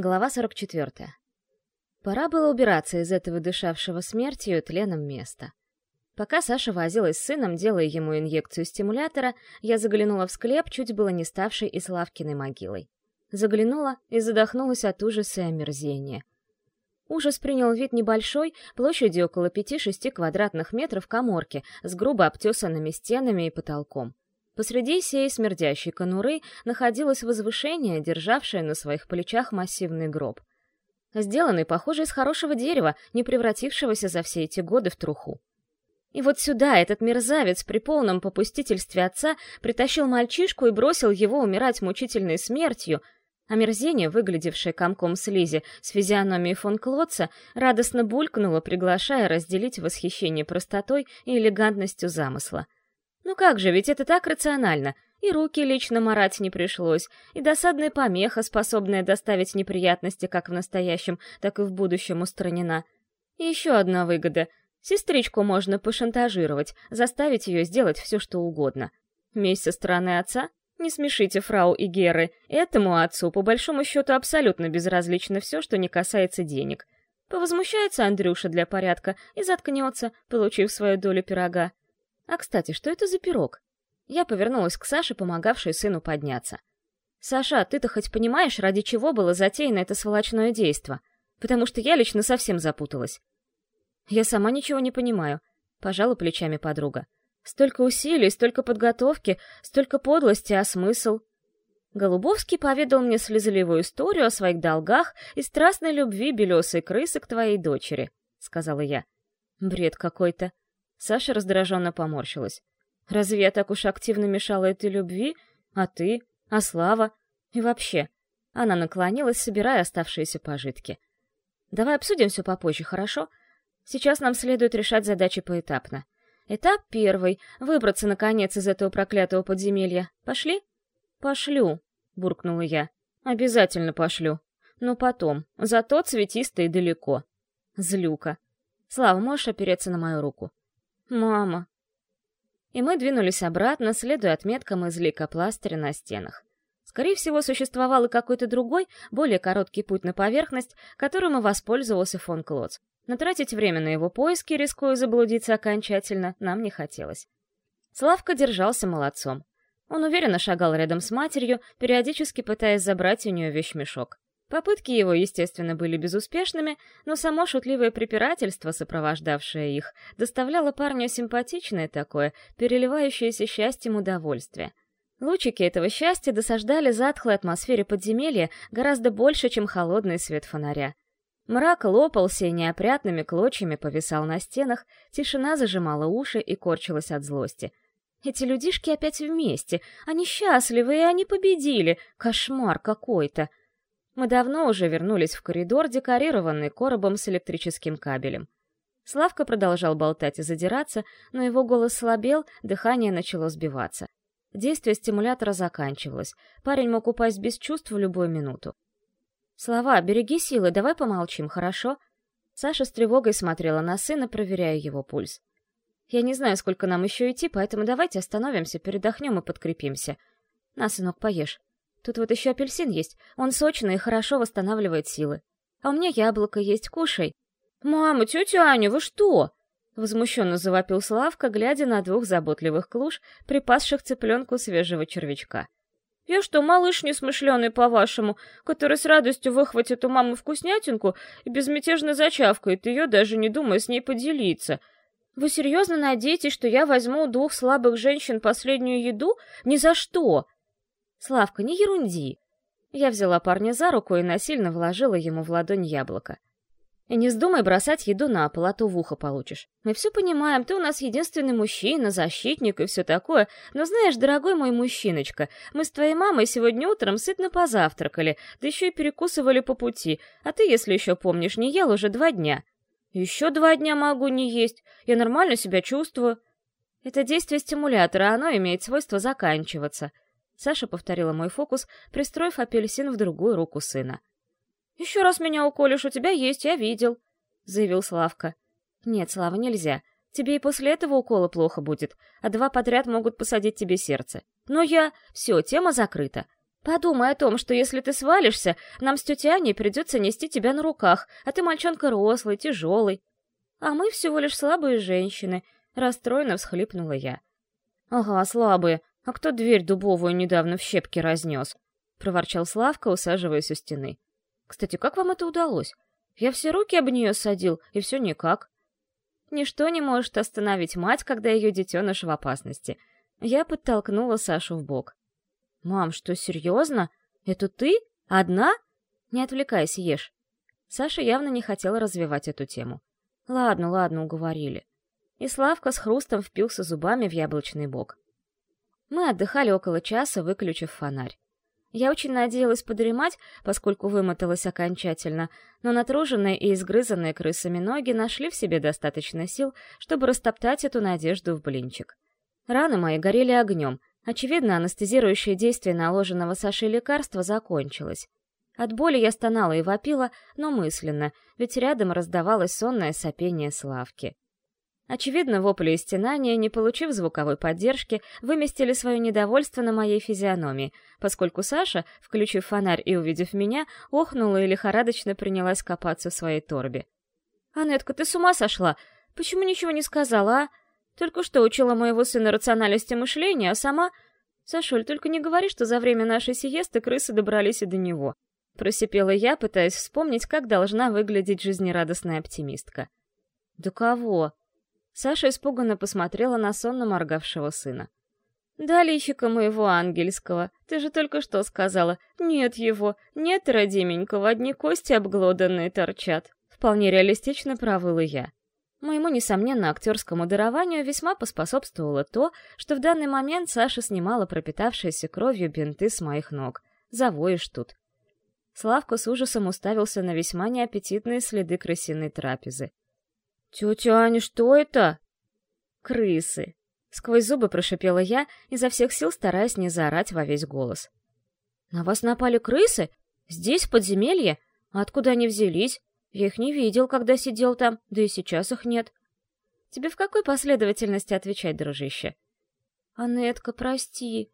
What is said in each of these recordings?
Глава 44. Пора было убираться из этого дышавшего смертью тленом места. Пока Саша возилась с сыном, делая ему инъекцию стимулятора, я заглянула в склеп, чуть было не ставший и Славкиной могилой. Заглянула и задохнулась от ужаса и омерзения. Ужас принял вид небольшой, площадью около пяти-шести квадратных метров коморки с грубо обтесанными стенами и потолком. Посреди сей смердящей конуры находилось возвышение, державшее на своих плечах массивный гроб. Сделанный, похоже, из хорошего дерева, не превратившегося за все эти годы в труху. И вот сюда этот мерзавец при полном попустительстве отца притащил мальчишку и бросил его умирать мучительной смертью, Омерзение, выглядевшее комком слизи с физиономией фон Клотца, радостно булькнуло, приглашая разделить восхищение простотой и элегантностью замысла. Ну как же, ведь это так рационально. И руки лично марать не пришлось, и досадная помеха, способная доставить неприятности как в настоящем, так и в будущем, устранена. И еще одна выгода. Сестричку можно пошантажировать, заставить ее сделать все, что угодно. Месть со стороны отца? Не смешите, фрау и Геры. Этому отцу, по большому счету, абсолютно безразлично все, что не касается денег. Повозмущается Андрюша для порядка и заткнется, получив свою долю пирога. А, кстати, что это за пирог? Я повернулась к Саше, помогавшей сыну подняться. «Саша, ты-то хоть понимаешь, ради чего было затеяно это сволочное действо? Потому что я лично совсем запуталась». «Я сама ничего не понимаю», — пожала плечами подруга. «Столько усилий, столько подготовки, столько подлости, а смысл?» Голубовский поведал мне слезливую историю о своих долгах и страстной любви белесой крысы к твоей дочери, — сказала я. Бред какой-то. Саша раздраженно поморщилась. «Разве я так уж активно мешала этой любви? А ты? А Слава? И вообще?» Она наклонилась, собирая оставшиеся пожитки. «Давай обсудим все попозже, хорошо? Сейчас нам следует решать задачи поэтапно. Этап первый — выбраться, наконец, из этого проклятого подземелья. Пошли?» «Пошлю», — буркнула я. «Обязательно пошлю. Но потом. Зато цветисто и далеко». Злюка. «Слава, можешь опереться на мою руку?» «Мама!» И мы двинулись обратно, следуя отметкам из лейкопластыря на стенах. Скорее всего, существовал и какой-то другой, более короткий путь на поверхность, которым и воспользовался фон Клоц. Но тратить время на его поиски, рискуя заблудиться окончательно, нам не хотелось. Славка держался молодцом. Он уверенно шагал рядом с матерью, периодически пытаясь забрать у нее вещмешок. Попытки его, естественно, были безуспешными, но само шутливое препирательство, сопровождавшее их, доставляло парню симпатичное такое, переливающееся счастьем удовольствие. Лучики этого счастья досаждали затхлой атмосфере подземелья гораздо больше, чем холодный свет фонаря. Мрак лопался и неопрятными клочьями повисал на стенах, тишина зажимала уши и корчилась от злости. Эти людишки опять вместе, они счастливы, и они победили. Кошмар какой-то. Мы давно уже вернулись в коридор, декорированный коробом с электрическим кабелем. Славка продолжал болтать и задираться, но его голос слабел, дыхание начало сбиваться. Действие стимулятора заканчивалось. Парень мог упасть без чувств в любую минуту. «Слова, береги силы, давай помолчим, хорошо?» Саша с тревогой смотрела на сына, проверяя его пульс. «Я не знаю, сколько нам еще идти, поэтому давайте остановимся, передохнем и подкрепимся. На, сынок, поешь. Тут вот еще апельсин есть, он сочный и хорошо восстанавливает силы. А у меня яблоко есть, кушай. «Мама, тетя Аня, вы что?» Возмущенно завопил Славка, глядя на двух заботливых клуш, припасших цыпленку свежего червячка. «Я что, малыш несмышленый, по-вашему, который с радостью выхватит у мамы вкуснятинку и безмятежно зачавкает ее, даже не думая с ней поделиться? Вы серьезно надеетесь, что я возьму у двух слабых женщин последнюю еду? Ни за что!» «Славка, не ерунди!» Я взяла парня за руку и насильно вложила ему в ладонь яблоко. «И не вздумай бросать еду на пол, а то в ухо получишь. Мы все понимаем, ты у нас единственный мужчина, защитник и все такое, но знаешь, дорогой мой мужчиночка, мы с твоей мамой сегодня утром сытно позавтракали, да еще и перекусывали по пути, а ты, если еще помнишь, не ел уже два дня». «Еще два дня могу не есть, я нормально себя чувствую». Это действие стимулятора, оно имеет свойство заканчиваться — Саша повторила мой фокус, пристроив апельсин в другую руку сына. «Еще раз меня уколешь, у тебя есть, я видел», — заявил Славка. «Нет, Слава, нельзя. Тебе и после этого укола плохо будет, а два подряд могут посадить тебе сердце. Но я... Все, тема закрыта. Подумай о том, что если ты свалишься, нам с тетей Аней придется нести тебя на руках, а ты мальчонка рослый, тяжелый. А мы всего лишь слабые женщины, расстроенно всхлипнула я. Ага, слабые. А кто дверь дубовую недавно в щепки разнес? Проворчал Славка, усаживаясь у стены. Кстати, как вам это удалось? Я все руки об нее садил, и все никак. Ничто не может остановить мать, когда ее детеныш в опасности. Я подтолкнула Сашу в бок. «Мам, что, серьезно? Это ты? Одна? Не отвлекайся, ешь». Саша явно не хотела развивать эту тему. «Ладно, ладно, уговорили». И Славка с хрустом впился зубами в яблочный бок. Мы отдыхали около часа, выключив фонарь. Я очень надеялась подремать, поскольку вымоталась окончательно, но натруженные и изгрызанные крысами ноги нашли в себе достаточно сил, чтобы растоптать эту надежду в блинчик. Раны мои горели огнем. Очевидно, анестезирующее действие наложенного Сашей лекарства закончилось. От боли я стонала и вопила, но мысленно, ведь рядом раздавалось сонное сопение Славки. Очевидно, вопли и стенания, не получив звуковой поддержки, выместили свое недовольство на моей физиономии, поскольку Саша, включив фонарь и увидев меня, охнула и лихорадочно принялась копаться в своей торбе. «Анетка, ты с ума сошла? Почему ничего не сказала, а? Только что учила моего сына рациональности мышления, а сама... Сашуль, только не говори, что за время нашей сиесты крысы добрались и до него». Просипела я, пытаясь вспомнить, как должна выглядеть жизнерадостная оптимистка. «Да кого?» Саша испуганно посмотрела на сонно моргавшего сына. «Да, личика моего ангельского, ты же только что сказала. Нет его, нет родименького, одни кости обглоданные торчат». Вполне реалистично провыла я. Моему, несомненно, актерскому дарованию весьма поспособствовало то, что в данный момент Саша снимала пропитавшиеся кровью бинты с моих ног. Завоишь тут. Славка с ужасом уставился на весьма неаппетитные следы крысиной трапезы. «Тетя Аня, что это?» «Крысы!» — сквозь зубы прошипела я, изо всех сил стараясь не заорать во весь голос. «На вас напали крысы? Здесь, в подземелье? Откуда они взялись? Я их не видел, когда сидел там, да и сейчас их нет. Тебе в какой последовательности отвечать, дружище?» «Анетка, прости!»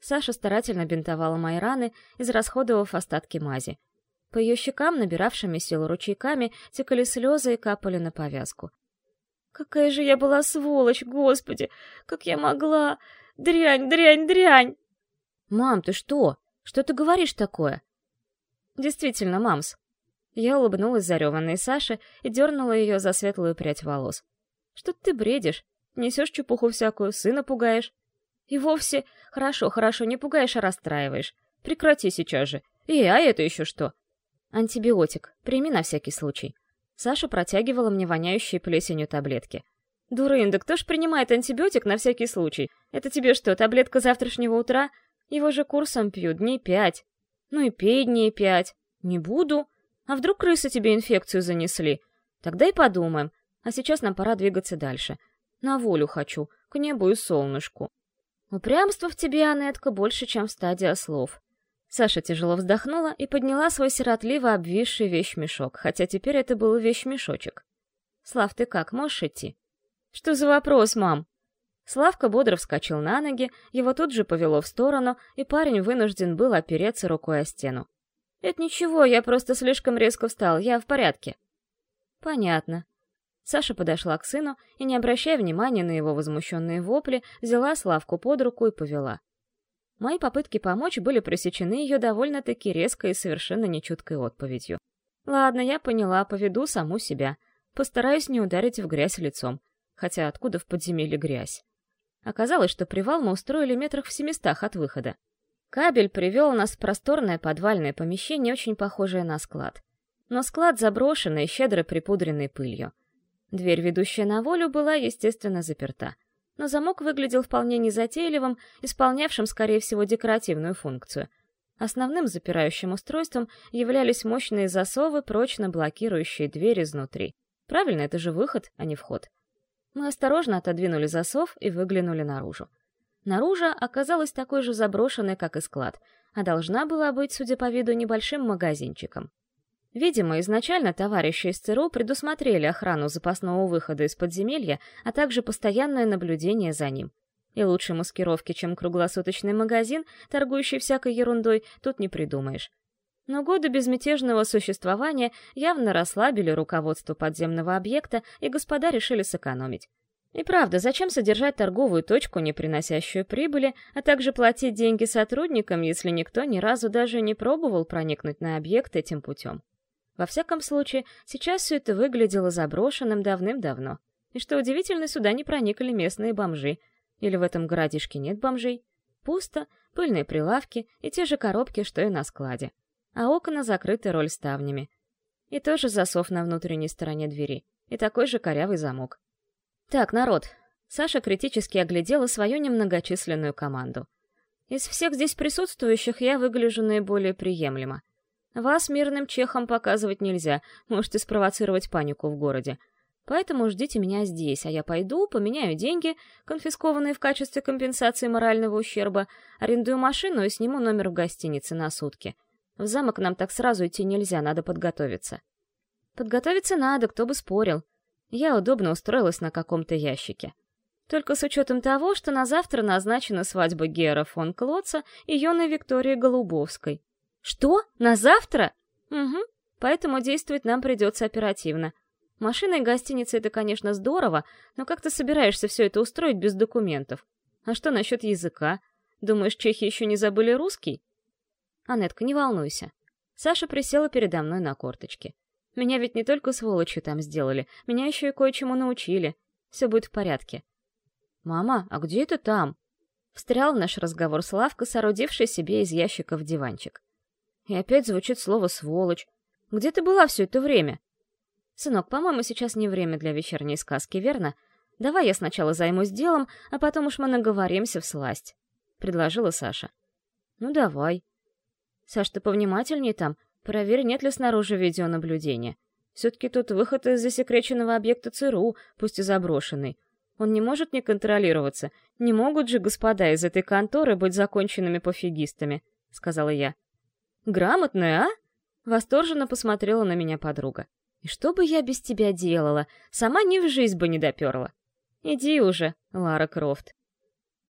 Саша старательно бинтовала мои раны, израсходовав остатки мази. По ее щекам, набиравшими силу ручейками, текали слезы и капали на повязку. «Какая же я была сволочь, господи! Как я могла! Дрянь, дрянь, дрянь!» «Мам, ты что? Что ты говоришь такое?» «Действительно, мамс». Я улыбнулась зареванной Саше и дернула ее за светлую прядь волос. «Что ты бредишь? Несешь чепуху всякую, сына пугаешь?» «И вовсе... Хорошо, хорошо, не пугаешь, а расстраиваешь. Прекрати сейчас же. И а это еще что?» «Антибиотик. Прими на всякий случай». Саша протягивала мне воняющие плесенью таблетки. «Дурында, кто ж принимает антибиотик на всякий случай? Это тебе что, таблетка завтрашнего утра? Его же курсом пьют дней пять. Ну и пей дней пять. Не буду. А вдруг крысы тебе инфекцию занесли? Тогда и подумаем. А сейчас нам пора двигаться дальше. На волю хочу, к небу и солнышку. Упрямство в тебе, Анетка, больше, чем в стадии слов. Саша тяжело вздохнула и подняла свой сиротливо обвисший вещмешок, хотя теперь это был вещмешочек. «Слав, ты как, можешь идти?» «Что за вопрос, мам?» Славка бодро вскочил на ноги, его тут же повело в сторону, и парень вынужден был опереться рукой о стену. «Это ничего, я просто слишком резко встал, я в порядке». «Понятно». Саша подошла к сыну и, не обращая внимания на его возмущенные вопли, взяла Славку под руку и повела. Мои попытки помочь были пресечены ее довольно-таки резкой и совершенно нечуткой отповедью. Ладно, я поняла, поведу саму себя. Постараюсь не ударить в грязь лицом. Хотя откуда в подземелье грязь? Оказалось, что привал мы устроили метрах в семистах от выхода. Кабель привел нас в просторное подвальное помещение, очень похожее на склад. Но склад заброшенный, щедро припудренный пылью. Дверь, ведущая на волю, была, естественно, заперта но замок выглядел вполне незатейливым, исполнявшим, скорее всего, декоративную функцию. Основным запирающим устройством являлись мощные засовы, прочно блокирующие дверь изнутри. Правильно, это же выход, а не вход. Мы осторожно отодвинули засов и выглянули наружу. Наружу оказалась такой же заброшенной, как и склад, а должна была быть, судя по виду, небольшим магазинчиком. Видимо, изначально товарищи из ЦРУ предусмотрели охрану запасного выхода из подземелья, а также постоянное наблюдение за ним. И лучшей маскировки, чем круглосуточный магазин, торгующий всякой ерундой, тут не придумаешь. Но годы безмятежного существования явно расслабили руководство подземного объекта, и господа решили сэкономить. И правда, зачем содержать торговую точку, не приносящую прибыли, а также платить деньги сотрудникам, если никто ни разу даже не пробовал проникнуть на объект этим путем? Во всяком случае, сейчас все это выглядело заброшенным давным-давно. И что удивительно, сюда не проникли местные бомжи. Или в этом городишке нет бомжей? Пусто, пыльные прилавки и те же коробки, что и на складе. А окна закрыты роль ставнями. И тоже засов на внутренней стороне двери. И такой же корявый замок. Так, народ. Саша критически оглядела свою немногочисленную команду. Из всех здесь присутствующих я выгляжу наиболее приемлемо. Вас мирным чехам показывать нельзя, можете спровоцировать панику в городе. Поэтому ждите меня здесь, а я пойду, поменяю деньги, конфискованные в качестве компенсации морального ущерба, арендую машину и сниму номер в гостинице на сутки. В замок нам так сразу идти нельзя, надо подготовиться. Подготовиться надо, кто бы спорил я удобно устроилась на каком-то ящике. Только с учетом того, что на завтра назначена свадьба Гера фон Клотца и юной Виктории Голубовской. Что? На завтра? Угу. Поэтому действовать нам придется оперативно. Машина и гостиница — это, конечно, здорово, но как ты собираешься все это устроить без документов? А что насчет языка? Думаешь, чехи еще не забыли русский? Анетка, не волнуйся. Саша присела передо мной на корточки. Меня ведь не только сволочью там сделали, меня еще и кое-чему научили. Все будет в порядке. «Мама, а где это там?» Встрял в наш разговор Славка, соорудивший себе из ящиков диванчик. И опять звучит слово «сволочь». «Где ты была все это время?» «Сынок, по-моему, сейчас не время для вечерней сказки, верно? Давай я сначала займусь делом, а потом уж мы наговоримся в сласть», — предложила Саша. «Ну, давай». «Саш, ты повнимательней там, Проверь, нет ли снаружи видеонаблюдения. Все-таки тут выход из засекреченного объекта ЦРУ, пусть и заброшенный. Он не может не контролироваться. Не могут же господа из этой конторы быть законченными пофигистами, — сказала я. Грамотная, а? Восторженно посмотрела на меня подруга. И что бы я без тебя делала? Сама ни в жизнь бы не доперла. Иди уже, Лара Крофт.